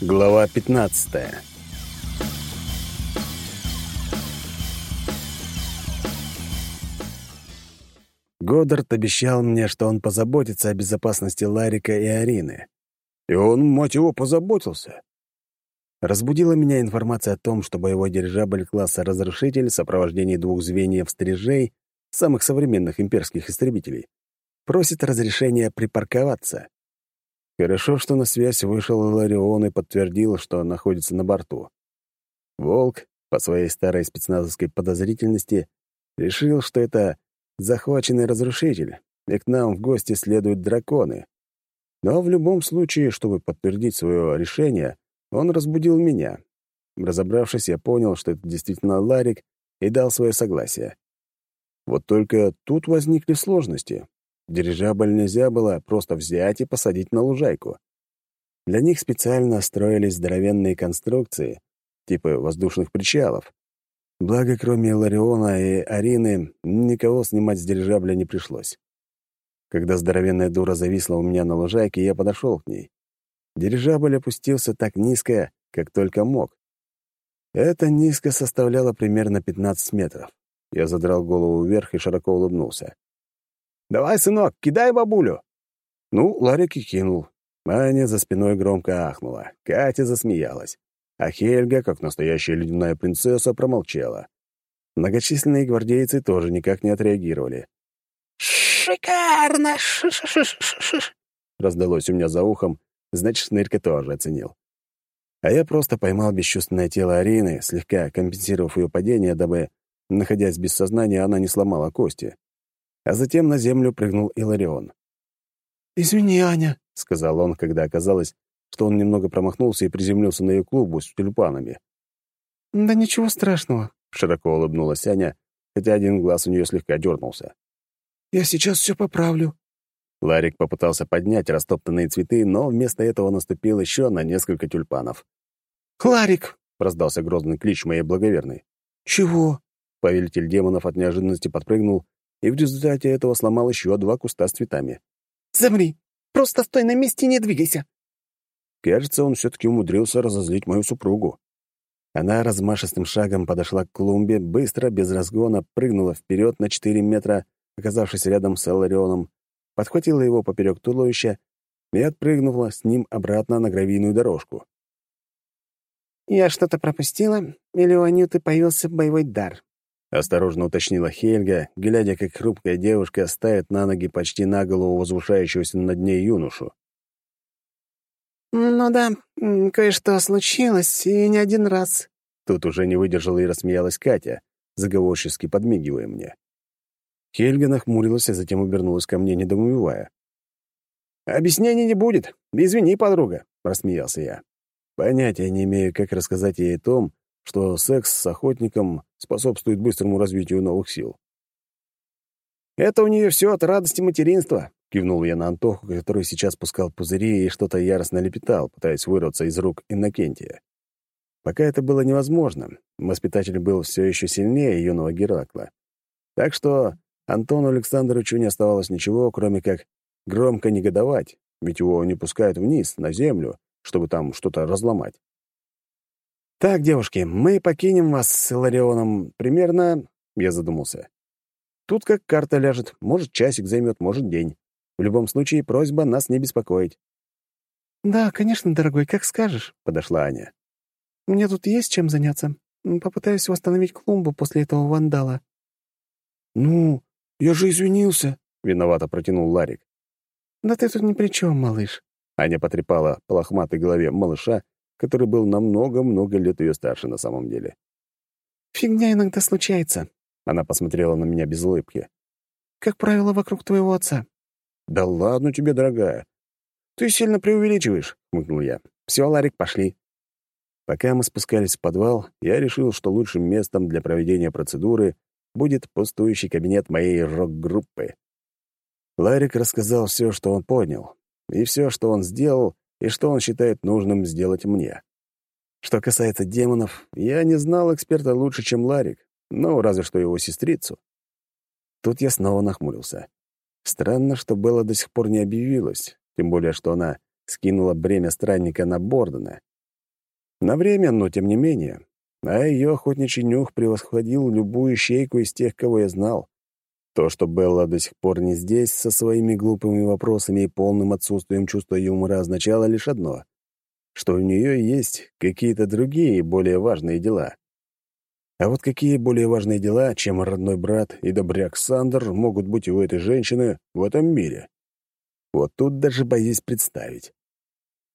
Глава 15 Годдард обещал мне, что он позаботится о безопасности Ларика и Арины. И он, мать его, позаботился. Разбудила меня информация о том, что боевой дирижабль класса «Разрушитель» в сопровождении двух звеньев стрижей, самых современных имперских истребителей, просит разрешения припарковаться. Хорошо, что на связь вышел Ларион и подтвердил, что находится на борту. Волк, по своей старой спецназовской подозрительности, решил, что это захваченный разрушитель, и к нам в гости следуют драконы. Но в любом случае, чтобы подтвердить свое решение, он разбудил меня. Разобравшись, я понял, что это действительно Ларик, и дал свое согласие. Вот только тут возникли сложности. Дирижабль нельзя было просто взять и посадить на лужайку. Для них специально строились здоровенные конструкции, типа воздушных причалов. Благо, кроме Лариона и Арины, никого снимать с дирижабля не пришлось. Когда здоровенная дура зависла у меня на лужайке, я подошел к ней. Дирижабль опустился так низко, как только мог. Это низко составляло примерно 15 метров. Я задрал голову вверх и широко улыбнулся. «Давай, сынок, кидай бабулю!» Ну, Ларик и кинул. Аня за спиной громко ахнула. Катя засмеялась. А Хельга, как настоящая ледяная принцесса, промолчала. Многочисленные гвардейцы тоже никак не отреагировали. «Шикарно! Ш -ш -ш -ш -ш -ш раздалось у меня за ухом, значит, Шнырька тоже оценил. А я просто поймал бесчувственное тело Арины, слегка компенсировав ее падение, дабы, находясь без сознания, она не сломала кости а затем на землю прыгнул Иларион. «Извини, Аня», — сказал он, когда оказалось, что он немного промахнулся и приземлился на ее клубу с тюльпанами. «Да ничего страшного», — широко улыбнулась Аня, хотя один глаз у нее слегка дернулся. «Я сейчас все поправлю». Ларик попытался поднять растоптанные цветы, но вместо этого наступил еще на несколько тюльпанов. «Ларик!» — раздался грозный клич моей благоверной. «Чего?» Повелитель демонов от неожиданности подпрыгнул и в результате этого сломал еще два куста с цветами. «Замри! Просто стой на месте и не двигайся!» Кажется, он все-таки умудрился разозлить мою супругу. Она размашистым шагом подошла к клумбе, быстро, без разгона, прыгнула вперед на 4 метра, оказавшись рядом с Элларионом, подхватила его поперек туловища и отпрыгнула с ним обратно на гравийную дорожку. «Я что-то пропустила, или у Анюты появился боевой дар?» — осторожно уточнила Хельга, глядя, как хрупкая девушка ставит на ноги почти на голову возвышающегося над ней юношу. «Ну да, кое-что случилось, и не один раз». Тут уже не выдержала и рассмеялась Катя, заговорчески подмигивая мне. Хельга нахмурилась, а затем обернулась ко мне, недоумевая. «Объяснений не будет. Извини, подруга», — рассмеялся я. Понятия не имею, как рассказать ей о том, что секс с охотником способствует быстрому развитию новых сил. «Это у нее все от радости материнства», — кивнул я на Антоху, который сейчас пускал пузыри и что-то яростно лепетал, пытаясь вырваться из рук Иннокентия. Пока это было невозможно, воспитатель был все еще сильнее юного Геракла. Так что Антону Александровичу не оставалось ничего, кроме как громко негодовать, ведь его не пускают вниз, на землю, чтобы там что-то разломать. «Так, девушки, мы покинем вас с Иларионом примерно...» Я задумался. «Тут как карта ляжет. Может, часик займет, может, день. В любом случае, просьба нас не беспокоить». «Да, конечно, дорогой, как скажешь», — подошла Аня. «Мне тут есть чем заняться. Попытаюсь восстановить клумбу после этого вандала». «Ну, я же извинился», — виновато протянул Ларик. «Да ты тут ни при чем, малыш». Аня потрепала по лохматой голове малыша который был намного-много лет ее старше на самом деле. «Фигня иногда случается», — она посмотрела на меня без улыбки. «Как правило, вокруг твоего отца». «Да ладно тебе, дорогая. Ты сильно преувеличиваешь», — хмыкнул я. «Все, Ларик, пошли». Пока мы спускались в подвал, я решил, что лучшим местом для проведения процедуры будет пустующий кабинет моей рок-группы. Ларик рассказал все, что он понял, и все, что он сделал, и что он считает нужным сделать мне. Что касается демонов, я не знал эксперта лучше, чем Ларик, ну, разве что его сестрицу. Тут я снова нахмурился. Странно, что Белла до сих пор не объявилась, тем более, что она скинула бремя странника на Бордена. На время, но тем не менее. А ее охотничий нюх превосходил любую щейку из тех, кого я знал. То, что Белла до сих пор не здесь, со своими глупыми вопросами и полным отсутствием чувства юмора, означало лишь одно — что у нее есть какие-то другие, более важные дела. А вот какие более важные дела, чем родной брат и добряк Сандер, могут быть у этой женщины в этом мире? Вот тут даже боюсь представить.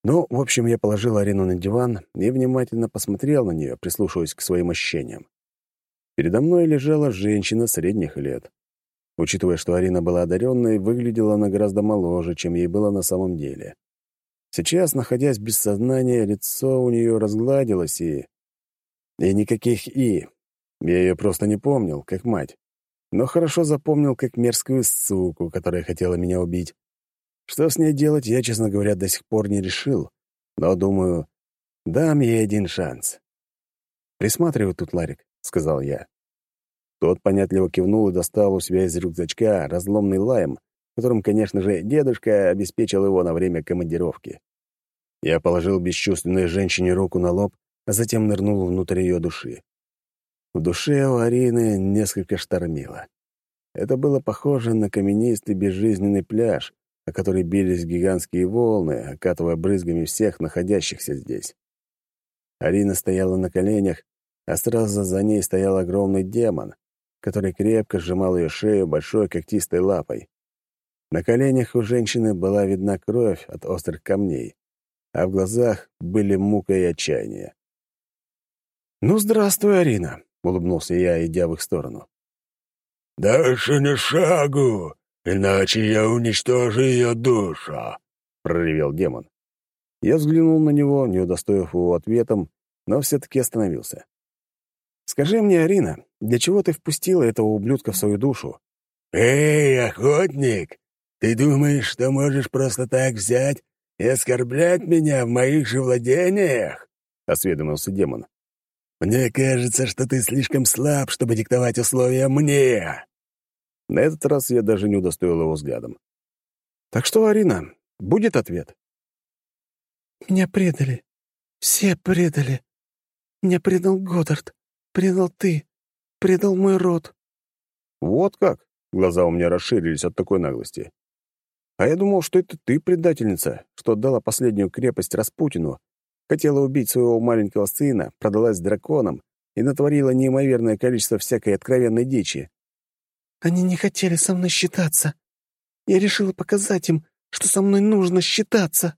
Ну, в общем, я положил Арину на диван и внимательно посмотрел на нее, прислушиваясь к своим ощущениям. Передо мной лежала женщина средних лет. Учитывая, что Арина была одаренной, выглядела она гораздо моложе, чем ей было на самом деле. Сейчас, находясь без сознания, лицо у нее разгладилось и... И никаких «и». Я ее просто не помнил, как мать. Но хорошо запомнил, как мерзкую суку, которая хотела меня убить. Что с ней делать, я, честно говоря, до сих пор не решил. Но, думаю, дам ей один шанс. «Присматривай тут, Ларик», — сказал я. Тот понятливо кивнул и достал у себя из рюкзачка разломный лайм, которым, конечно же, дедушка обеспечил его на время командировки. Я положил бесчувственной женщине руку на лоб, а затем нырнул внутрь ее души. В душе у Арины несколько штормило. Это было похоже на каменистый безжизненный пляж, о который бились гигантские волны, окатывая брызгами всех находящихся здесь. Арина стояла на коленях, а сразу за ней стоял огромный демон, который крепко сжимал ее шею большой когтистой лапой. На коленях у женщины была видна кровь от острых камней, а в глазах были мука и отчаяние. «Ну, здравствуй, Арина», — улыбнулся я, идя в их сторону. «Дальше не шагу, иначе я уничтожу ее душу», — проревел демон. Я взглянул на него, не удостоив его ответом, но все-таки остановился. «Скажи мне, Арина, для чего ты впустила этого ублюдка в свою душу?» «Эй, охотник, ты думаешь, что можешь просто так взять и оскорблять меня в моих же владениях?» — осведомился демон. «Мне кажется, что ты слишком слаб, чтобы диктовать условия мне». На этот раз я даже не удостоил его взглядом. «Так что, Арина, будет ответ?» «Меня предали. Все предали. Меня предал Годдард. Предал ты. Предал мой род». «Вот как?» — глаза у меня расширились от такой наглости. «А я думал, что это ты предательница, что отдала последнюю крепость Распутину, хотела убить своего маленького сына, продалась драконам и натворила неимоверное количество всякой откровенной дичи. Они не хотели со мной считаться. Я решила показать им, что со мной нужно считаться.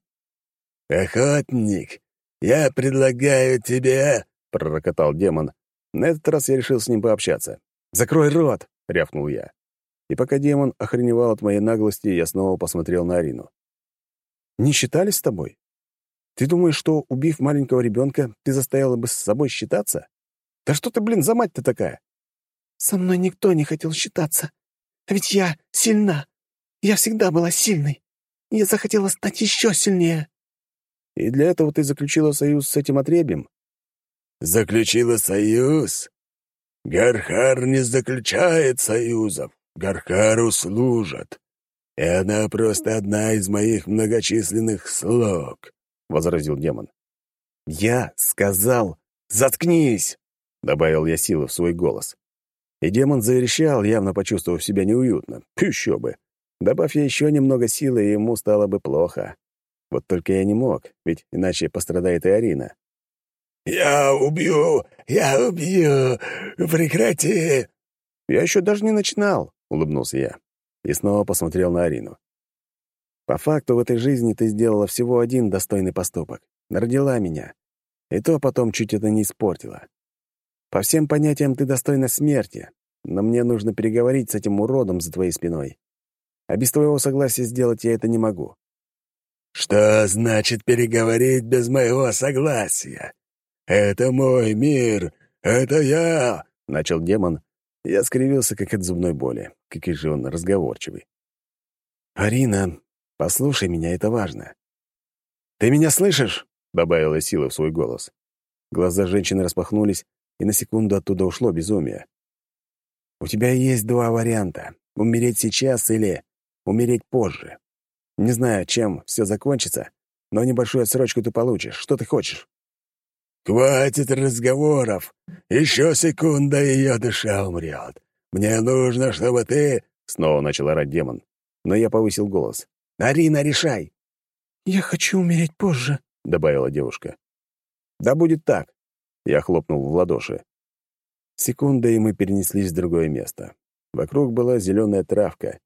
«Охотник, я предлагаю тебе...» — пророкотал демон. На этот раз я решил с ним пообщаться. «Закрой рот!» — рявкнул я. И пока демон охреневал от моей наглости, я снова посмотрел на Арину. «Не считались с тобой? Ты думаешь, что, убив маленького ребенка, ты заставила бы с собой считаться? Да что ты, блин, за мать-то такая? Со мной никто не хотел считаться. А ведь я сильна. Я всегда была сильной. Я захотела стать еще сильнее. И для этого ты заключила союз с этим отребием? Заключила союз? Гархар не заключает союзов. Гархару служат. И она просто одна из моих многочисленных слуг, — возразил демон. «Я сказал, заткнись!» — добавил я силы в свой голос. И демон заверещал, явно почувствовав себя неуютно. Еще бы. Добавь я еще немного силы, и ему стало бы плохо. Вот только я не мог, ведь иначе пострадает и Арина. «Я убью! Я убью! Прекрати!» «Я еще даже не начинал», — улыбнулся я. И снова посмотрел на Арину. «По факту в этой жизни ты сделала всего один достойный поступок. Родила меня. И то потом чуть это не испортила. По всем понятиям ты достойна смерти, но мне нужно переговорить с этим уродом за твоей спиной. А без твоего согласия сделать я это не могу». «Что значит переговорить без моего согласия? Это мой мир, это я!» — начал демон. Я скривился, как от зубной боли. Какой же он разговорчивый. «Арина, послушай меня, это важно». «Ты меня слышишь?» — добавила сила в свой голос. Глаза женщины распахнулись, и на секунду оттуда ушло безумие. «У тебя есть два варианта — умереть сейчас или умереть позже. Не знаю, чем все закончится, но небольшую отсрочку ты получишь. Что ты хочешь?» «Хватит разговоров! Еще секунда, и ее душа умрет! Мне нужно, чтобы ты...» Снова начал орать демон. Но я повысил голос. «Арина, решай!» «Я хочу умереть позже», — добавила девушка. «Да будет так!» — я хлопнул в ладоши. Секунда, и мы перенеслись в другое место. Вокруг была зеленая травка.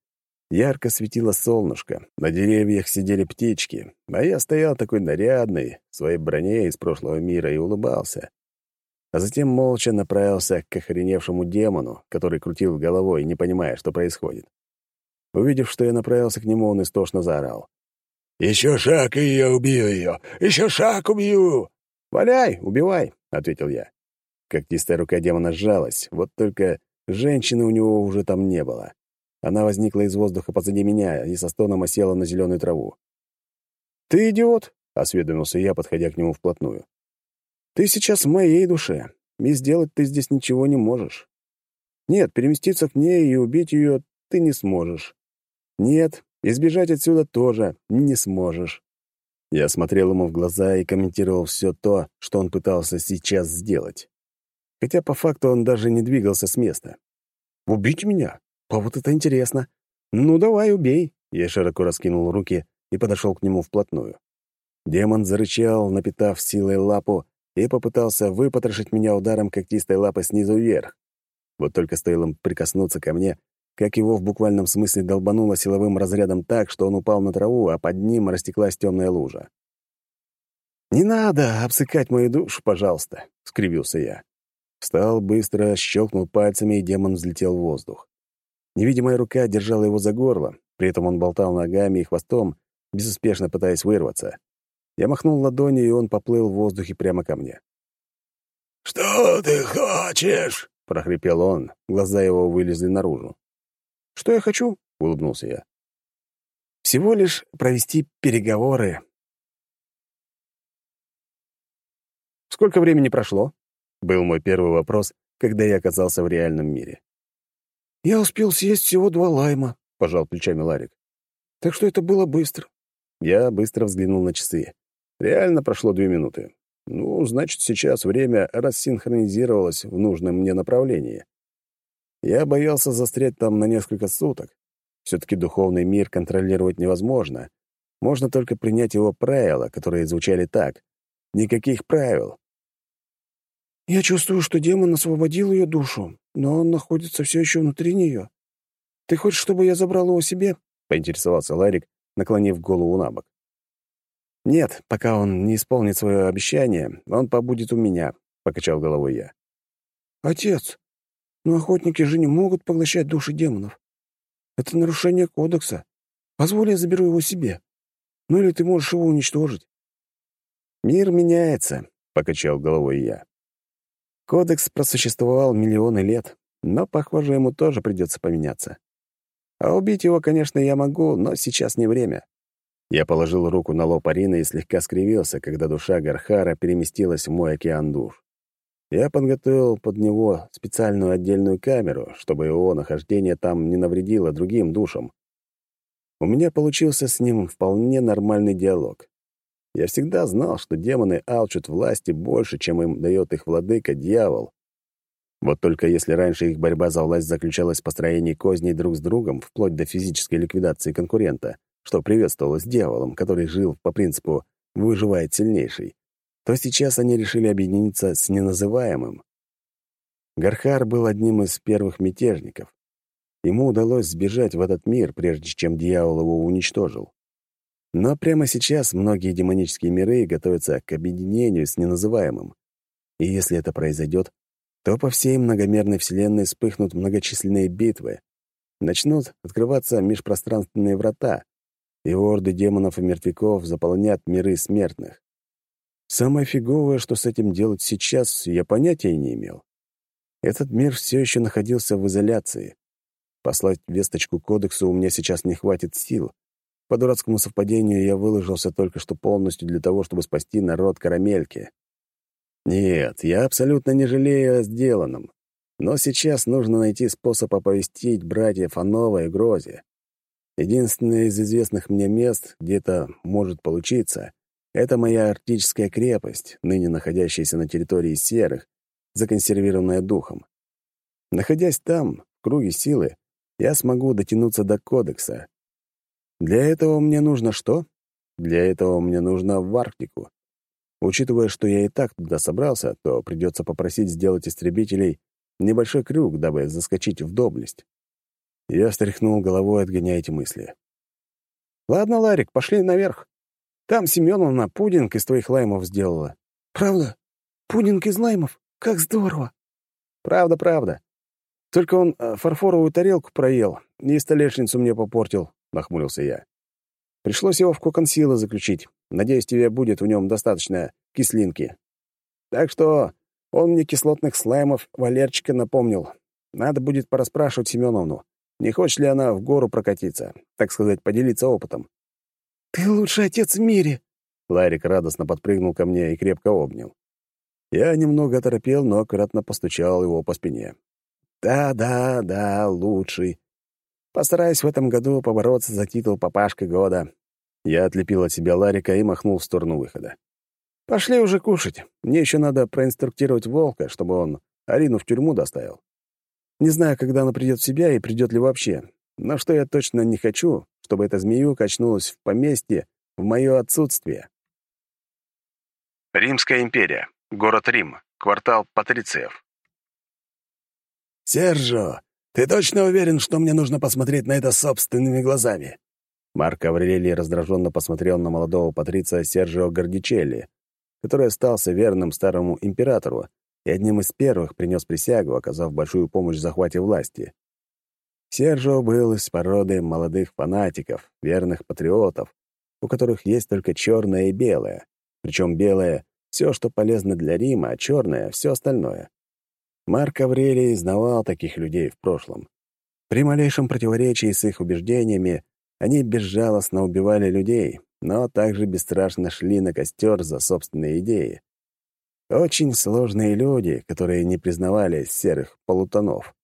Ярко светило солнышко, на деревьях сидели птички, а я стоял такой нарядный, в своей броне из прошлого мира, и улыбался. А затем молча направился к охреневшему демону, который крутил головой, не понимая, что происходит. Увидев, что я направился к нему, он истошно заорал. «Еще шаг, и я убью ее! Еще шаг, убью!» «Валяй, убивай!» — ответил я. Когтистая рука демона сжалась, вот только женщины у него уже там не было. Она возникла из воздуха позади меня и со стоном осела на зеленую траву. «Ты идиот!» — осведомился я, подходя к нему вплотную. «Ты сейчас в моей душе, и сделать ты здесь ничего не можешь. Нет, переместиться к ней и убить ее ты не сможешь. Нет, избежать отсюда тоже не сможешь». Я смотрел ему в глаза и комментировал все то, что он пытался сейчас сделать. Хотя по факту он даже не двигался с места. «Убить меня? А вот это интересно. Ну, давай, убей». Я широко раскинул руки и подошел к нему вплотную. Демон зарычал, напитав силой лапу, и попытался выпотрошить меня ударом когтистой лапы снизу вверх. Вот только стоило им прикоснуться ко мне, как его в буквальном смысле долбануло силовым разрядом так, что он упал на траву, а под ним растеклась темная лужа. «Не надо обсыкать мою душу, пожалуйста», — скривился я. Встал быстро, щелкнул пальцами, и демон взлетел в воздух. Невидимая рука держала его за горло, при этом он болтал ногами и хвостом, безуспешно пытаясь вырваться. Я махнул ладонью, и он поплыл в воздухе прямо ко мне. «Что ты хочешь?» — прохрипел он, глаза его вылезли наружу. «Что я хочу?» — улыбнулся я. «Всего лишь провести переговоры». «Сколько времени прошло?» — был мой первый вопрос, когда я оказался в реальном мире. «Я успел съесть всего два лайма», — пожал плечами Ларик. «Так что это было быстро». Я быстро взглянул на часы. Реально прошло две минуты. Ну, значит, сейчас время рассинхронизировалось в нужном мне направлении. Я боялся застрять там на несколько суток. Все-таки духовный мир контролировать невозможно. Можно только принять его правила, которые звучали так. Никаких правил. «Я чувствую, что демон освободил ее душу, но он находится все еще внутри нее. Ты хочешь, чтобы я забрал его себе?» — поинтересовался Ларик, наклонив голову на бок. «Нет, пока он не исполнит свое обещание, он побудет у меня», — покачал головой я. «Отец, но охотники же не могут поглощать души демонов. Это нарушение кодекса. Позволь, я заберу его себе. Ну или ты можешь его уничтожить». «Мир меняется», — покачал головой я. Кодекс просуществовал миллионы лет, но, похоже, ему тоже придется поменяться. А убить его, конечно, я могу, но сейчас не время. Я положил руку на лоб Арины и слегка скривился, когда душа Гархара переместилась в мой океан душ. Я подготовил под него специальную отдельную камеру, чтобы его нахождение там не навредило другим душам. У меня получился с ним вполне нормальный диалог. Я всегда знал, что демоны алчут власти больше, чем им дает их владыка, дьявол. Вот только если раньше их борьба за власть заключалась в построении козней друг с другом, вплоть до физической ликвидации конкурента, что приветствовалось дьяволом, который жил по принципу «выживает сильнейший», то сейчас они решили объединиться с неназываемым. Гархар был одним из первых мятежников. Ему удалось сбежать в этот мир, прежде чем дьявол его уничтожил. Но прямо сейчас многие демонические миры готовятся к объединению с неназываемым. И если это произойдет, то по всей многомерной вселенной вспыхнут многочисленные битвы. Начнут открываться межпространственные врата, и орды демонов и мертвяков заполнят миры смертных. Самое фиговое, что с этим делать сейчас, я понятия не имел. Этот мир все еще находился в изоляции. Послать весточку кодексу у меня сейчас не хватит сил, по дурацкому совпадению я выложился только что полностью для того, чтобы спасти народ карамельки. Нет, я абсолютно не жалею о сделанном. Но сейчас нужно найти способ оповестить братьев о новой грозе. Единственное из известных мне мест, где это может получиться, это моя арктическая крепость, ныне находящаяся на территории серых, законсервированная духом. Находясь там, в круге силы, я смогу дотянуться до кодекса. Для этого мне нужно что? Для этого мне нужно в Арктику. Учитывая, что я и так туда собрался, то придется попросить сделать истребителей небольшой крюк, дабы заскочить в доблесть. Я встряхнул головой, отгоняя эти мысли. «Ладно, Ларик, пошли наверх. Там Семеновна пудинг из твоих лаймов сделала». «Правда? Пудинг из лаймов? Как здорово!» «Правда, правда. Только он э, фарфоровую тарелку проел и столешницу мне попортил», — нахмурился я. «Пришлось его в кокон силы заключить. Надеюсь, тебе будет в нем достаточно кислинки. Так что он мне кислотных слаймов Валерчика напомнил. Надо будет порасспрашивать Семеновну. Не хочет ли она в гору прокатиться, так сказать, поделиться опытом? «Ты лучший отец в мире!» Ларик радостно подпрыгнул ко мне и крепко обнял. Я немного оторопел, но аккуратно постучал его по спине. «Да, да, да, лучший. Постараюсь в этом году побороться за титул «Папашка года». Я отлепил от себя Ларика и махнул в сторону выхода. «Пошли уже кушать. Мне еще надо проинструктировать Волка, чтобы он Арину в тюрьму доставил. Не знаю, когда она придет в себя и придет ли вообще. Но что я точно не хочу, чтобы эта змею качнулась в поместье в мое отсутствие. Римская империя. Город Рим. Квартал Патрициев. «Сержо, ты точно уверен, что мне нужно посмотреть на это собственными глазами?» Марк Аврелий раздраженно посмотрел на молодого патриция Сержио Гордичелли, который остался верным старому императору и одним из первых принес присягу, оказав большую помощь в захвате власти. Сержо был из породы молодых фанатиков, верных патриотов, у которых есть только черное и белое. Причем белое — все, что полезно для Рима, а черное — все остальное. Марк Аврелий знавал таких людей в прошлом. При малейшем противоречии с их убеждениями они безжалостно убивали людей, но также бесстрашно шли на костер за собственные идеи. Очень сложные люди, которые не признавали серых полутонов.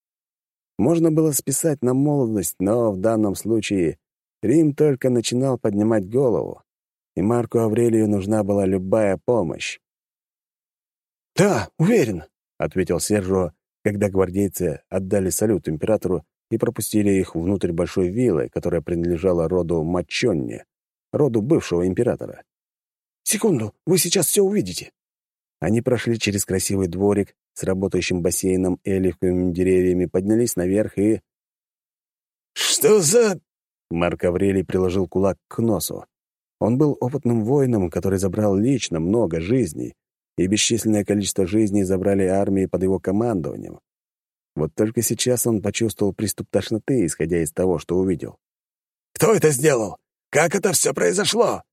Можно было списать на молодость, но в данном случае Рим только начинал поднимать голову, и Марку Аврелию нужна была любая помощь. «Да, уверен», — ответил Сержо, когда гвардейцы отдали салют императору и пропустили их внутрь большой виллы, которая принадлежала роду Мачонни, роду бывшего императора. «Секунду, вы сейчас все увидите». Они прошли через красивый дворик с работающим бассейном и оливковыми деревьями, поднялись наверх и... «Что за...» Марк Аврелий приложил кулак к носу. Он был опытным воином, который забрал лично много жизней, и бесчисленное количество жизней забрали армии под его командованием. Вот только сейчас он почувствовал приступ тошноты, исходя из того, что увидел. «Кто это сделал? Как это все произошло?»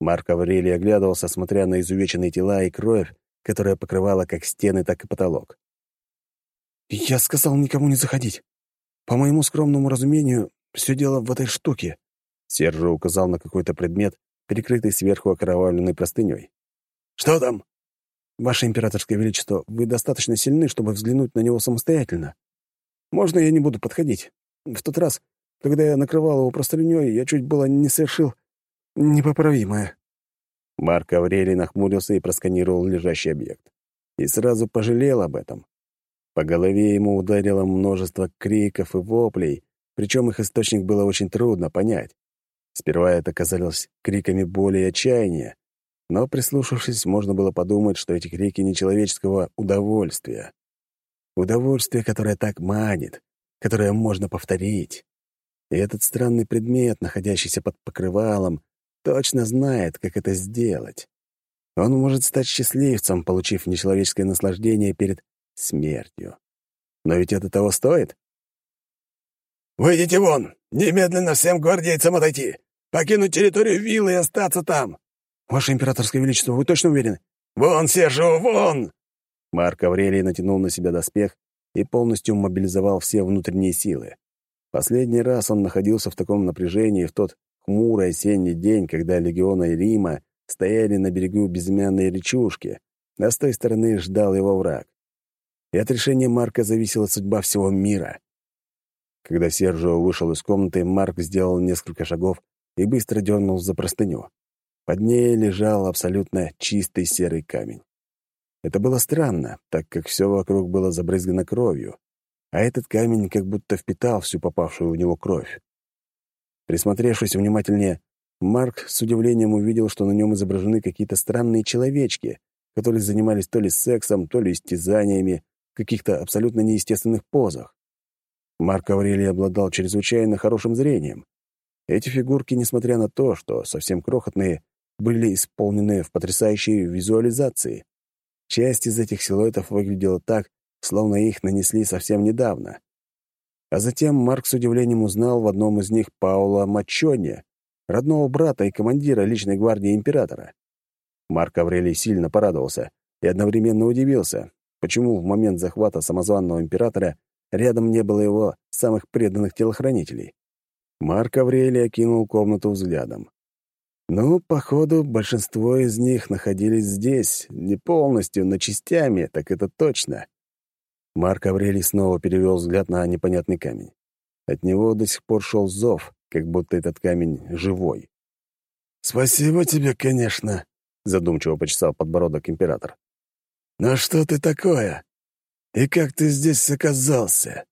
Марк Аврелий оглядывался, смотря на изувеченные тела и кровь, которая покрывала как стены, так и потолок. «Я сказал никому не заходить. По моему скромному разумению, все дело в этой штуке». Сержа указал на какой-то предмет, прикрытый сверху окровавленной простыней. «Что там?» «Ваше императорское величество, вы достаточно сильны, чтобы взглянуть на него самостоятельно. Можно я не буду подходить? В тот раз, когда я накрывал его простыней, я чуть было не совершил непоправимое». Марк Аврелий нахмурился и просканировал лежащий объект. И сразу пожалел об этом. По голове ему ударило множество криков и воплей, причем их источник было очень трудно понять. Сперва это казалось криками боли и отчаяния, но, прислушавшись, можно было подумать, что эти крики нечеловеческого удовольствия. Удовольствие, которое так манит, которое можно повторить. И этот странный предмет, находящийся под покрывалом, точно знает, как это сделать. Он может стать счастливцем, получив нечеловеческое наслаждение перед смертью. Но ведь это того стоит? «Выйдите вон! Немедленно всем гвардейцам отойти! Покинуть территорию виллы и остаться там!» «Ваше императорское величество, вы точно уверены?» «Вон, Сержу, вон!» Марк Аврелий натянул на себя доспех и полностью мобилизовал все внутренние силы. Последний раз он находился в таком напряжении в тот хмурый осенний день, когда легионы Рима стояли на берегу безымянной речушки, а с той стороны ждал его враг. И от решения Марка зависела судьба всего мира. Когда Сержио вышел из комнаты, Марк сделал несколько шагов и быстро дернул за простыню. Под ней лежал абсолютно чистый серый камень. Это было странно, так как все вокруг было забрызгано кровью, а этот камень как будто впитал всю попавшую в него кровь. Присмотревшись внимательнее, Марк с удивлением увидел, что на нем изображены какие-то странные человечки, которые занимались то ли сексом, то ли истязаниями в каких-то абсолютно неестественных позах. Марк Аврелий обладал чрезвычайно хорошим зрением. Эти фигурки, несмотря на то, что совсем крохотные, были исполнены в потрясающей визуализации. Часть из этих силуэтов выглядела так, словно их нанесли совсем недавно. А затем Марк с удивлением узнал в одном из них Паула Мачоне, родного брата и командира личной гвардии императора. Марк Аврелий сильно порадовался и одновременно удивился, почему в момент захвата самозванного императора рядом не было его самых преданных телохранителей. Марк Аврелий окинул комнату взглядом. Ну, походу, большинство из них находились здесь, не полностью, но частями, так это точно. Марк Аврелий снова перевел взгляд на непонятный камень. От него до сих пор шел зов, как будто этот камень живой. «Спасибо тебе, конечно», — задумчиво почесал подбородок император. «Но что ты такое? И как ты здесь оказался?»